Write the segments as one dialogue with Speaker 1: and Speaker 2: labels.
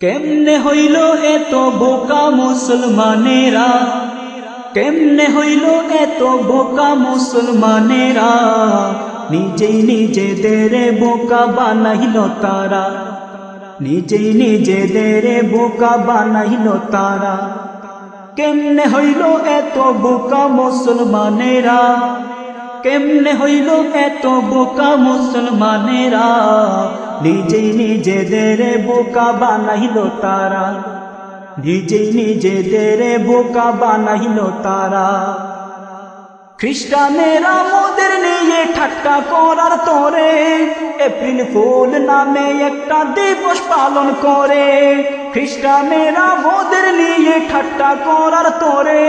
Speaker 1: কেমনে হইল এত বোকা মুসলমানেরা? কেমনে হইল এত বোকা মুসলমানেরা? নিজেই নিজেদের বোকা বানাইল তারা। নিজেই নিজেদের বোকা বানাইল তারা। কেমনে হইল এত বোকা মুসলমানেরা? কেমনে হইল এত বোকা মুসলমানেরা? নিজেই নিজেদের বোকা বানাইল তারা। নিজেই নিজেদের বোকা বানাইল তারা। খ্রিস্টানেরা মোদের নিয়ে ঠাট্টা করার তরে এপ্রিল ফুল নামে একটা দিবস পালন করে। খ্রিস্টানেরা মোদের নিয়ে ঠাট্টা করার তরে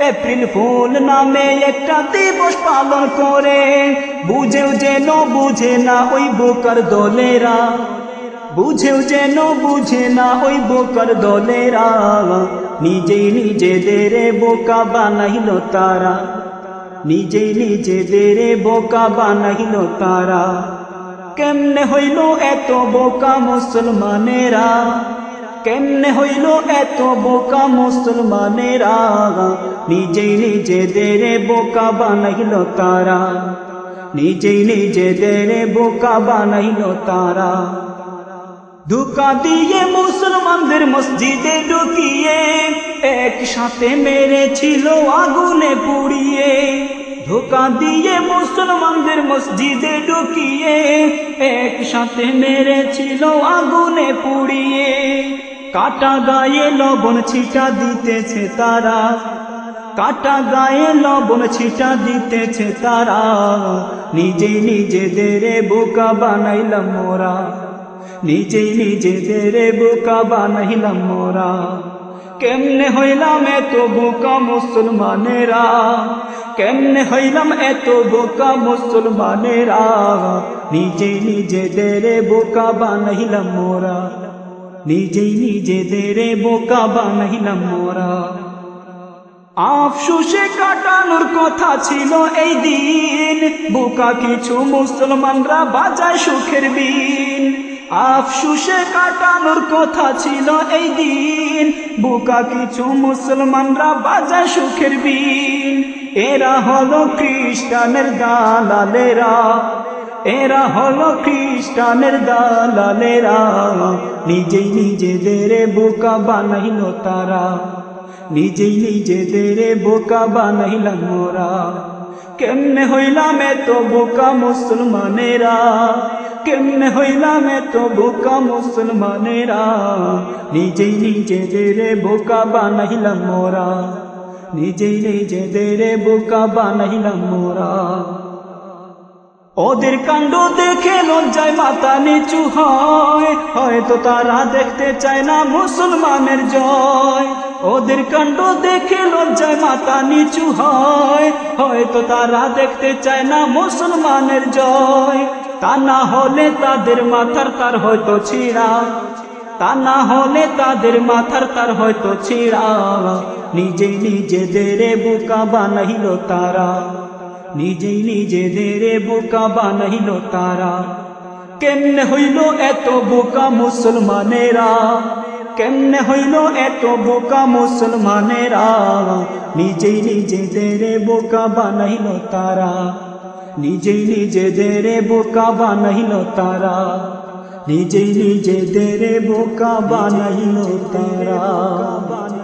Speaker 1: এপ্রিল ফুল নামে একটা দিবস পালন করে। বুঝেও যেন বুঝে না ওই বোকার দলেরা। বুঝেও যেন বুঝে না ওই বোকার দলেরা। নিজেই নিজেদের বোকা বানাইল তারা। নিজেই নিজেদের বোকা বানাইল তারা। কেমনে হইল এত বোকা মুসলমানেরা? কেমনে হইল এত বোকা মুসলমানেরা? নিজেই নিজেদের বোকা বানাইল তারা। নিজেই নিজেদের বোকা বানাইল তারা। ধোকা দিয়ে মুসলমানদের মসজিদে ঢুকিয়ে, একসাথে মেরেছিল আগুনে পুড়িয়ে। ধোকা দিয়ে মুসলমানদের মসজিদে ঢুকিয়ে, একসাথে মেরেছিল আগুনে পুড়িয়ে। কাটা গায়ে লবণ ছিটা দিতেছে তারা, কাটা গায়ে লবণ ছিটা দিতেছে তারা। নিজেই নিজেদের বোকা বানাইলাম মোরা নিজেই নিজেদের বোকা বানাইলাম মোরা কেমনে হইলাম এত বোকা মুসলমানেরা? কেমনে হইলাম এত বোকা মুসলমানেরা? নিজেই নিজেদের বোকা বানাইলাম মোরা নিজেই নিজেদের বোকা বানাইলাম মোরা আফসুসে কাটানোর কথা ছিল এই দিন। বোকা কিছু মুসলমানরা বাজায় সুখের বিন। আফসুসে কাটানোর কথা ছিল এই দিন। বোকা কিছু মুসলমানরা বাজায় সুখের বিন। এরা হলো খ্রিস্টানের দালালেরা। এরা হলো খ্রিস্টানের দালালেরা। নিজেই নিজেদের বোকা বানাইল তারা। নিজেই নিজেদের বোকা বানাইলাম মোরা কেমনে হইলাম এত বোকা মুসলমানেরা? কেমনে হইলাম এত বোকা মুসলমানেরা? নিজেই নিজেদের বোকা বানাইলাম মোরা নিজেই নিজেদের বোকা বানাইলাম মোরা ওদের কাণ্ড দেখে লজ্জায় মাথা নিচু হয়। হয়তো তারা দেখতে চায় না মুসলমানের জয়। ওদের কাণ্ড দেখে লজ্জায় মাথা নিচু হয়। হয়তো তারা দেখতে চায় না মুসলমানের জয়। তা না হলে তাদের মাথার তার হয়তো ছিঁড়া। তা না হলে তাদের মাথার তার হয়তো ছিঁড়া। নিজেই নিজেদের বোকা বানাইল তারা। নিজেই নিজেদের বোকা বানাইল তারা। কেমনে হইল এত বোকা মুসলমানেরা? কেমনে হইল এত বোকা মুসলমানেরা? নিজেই নিজেদের বোকা বানাইল তারা। নিজেই নিজেদের বোকা বানাইল তারা। নিজেই নিজেদের বোকা বানাইল তারা।